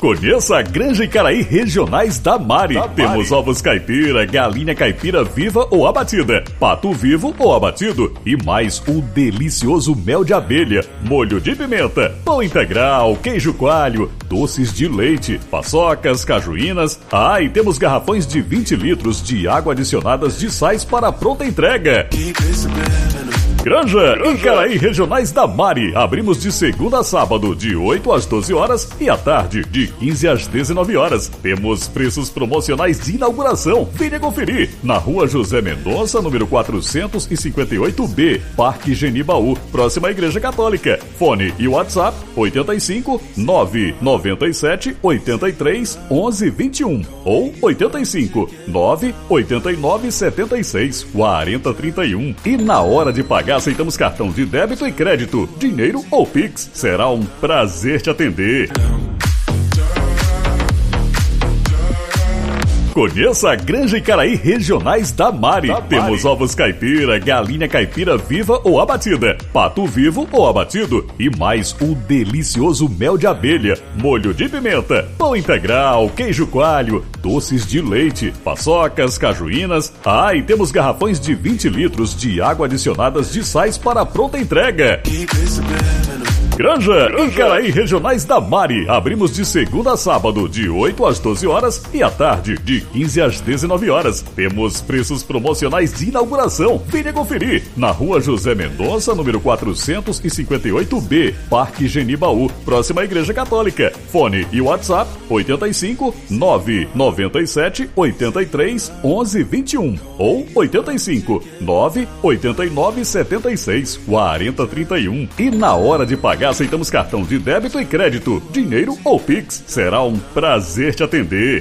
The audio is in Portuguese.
Conheça a Granja Icaraí Regionais da Mari. da Temos Mari. ovos caipira, galinha caipira viva ou abatida, pato vivo ou abatido e mais um delicioso mel de abelha, molho de pimenta, pão integral, queijo coalho, doces de leite, paçocas, cajuínas. Ah, e temos garrafões de 20 litros de água adicionadas de sais para pronta entrega. Granja, Icaraí Regionais da Mari. Abrimos de segunda a sábado, de 8 às 12 horas e à tarde, de 15 às 19 horas. Temos preços promocionais de inauguração. Venha conferir. Na rua José Mendonça, número 458B, Parque Genibaú, próxima à Igreja Católica. Fone e WhatsApp 85 997 83 11 21 ou 85 989 76 40 31. E na hora de pagar, aceitamos cartão de débito e crédito, dinheiro ou Pix. Será um prazer te atender. Conheça a Granja Icaraí Regionais da Mari. da Temos ovos caipira, galinha caipira viva ou abatida, pato vivo ou abatido e mais um delicioso mel de abelha, molho de pimenta, pão integral, queijo coalho, doces de leite, paçocas, cajuínas. Ah, e temos garrafões de 20 litros de água adicionadas de sais para pronta entrega. Granja, Icaraí Regionais da Mari. Abrimos de segunda a sábado, de 8 às 12 horas e à tarde, de 15 às 19 horas. Temos preços promocionais de inauguração. Venha conferir. Na rua José Mendonça, número 458B, Parque Genibaú, próxima à Igreja Católica. Fone e WhatsApp 85 997 83 11 21 ou 85 989 76 40 31. E na hora de pagar, aceitamos cartão de débito e crédito, dinheiro ou Pix. Será um prazer te atender.